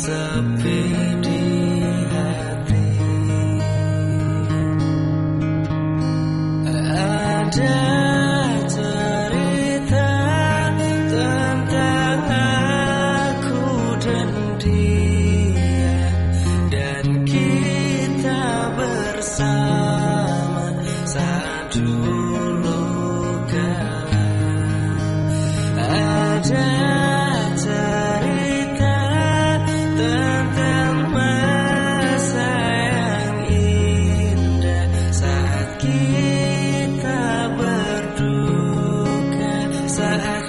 sepi hati. Ada cerita tentang aku dan dia Dan kita bersama saat dulu kan Ada that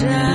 down.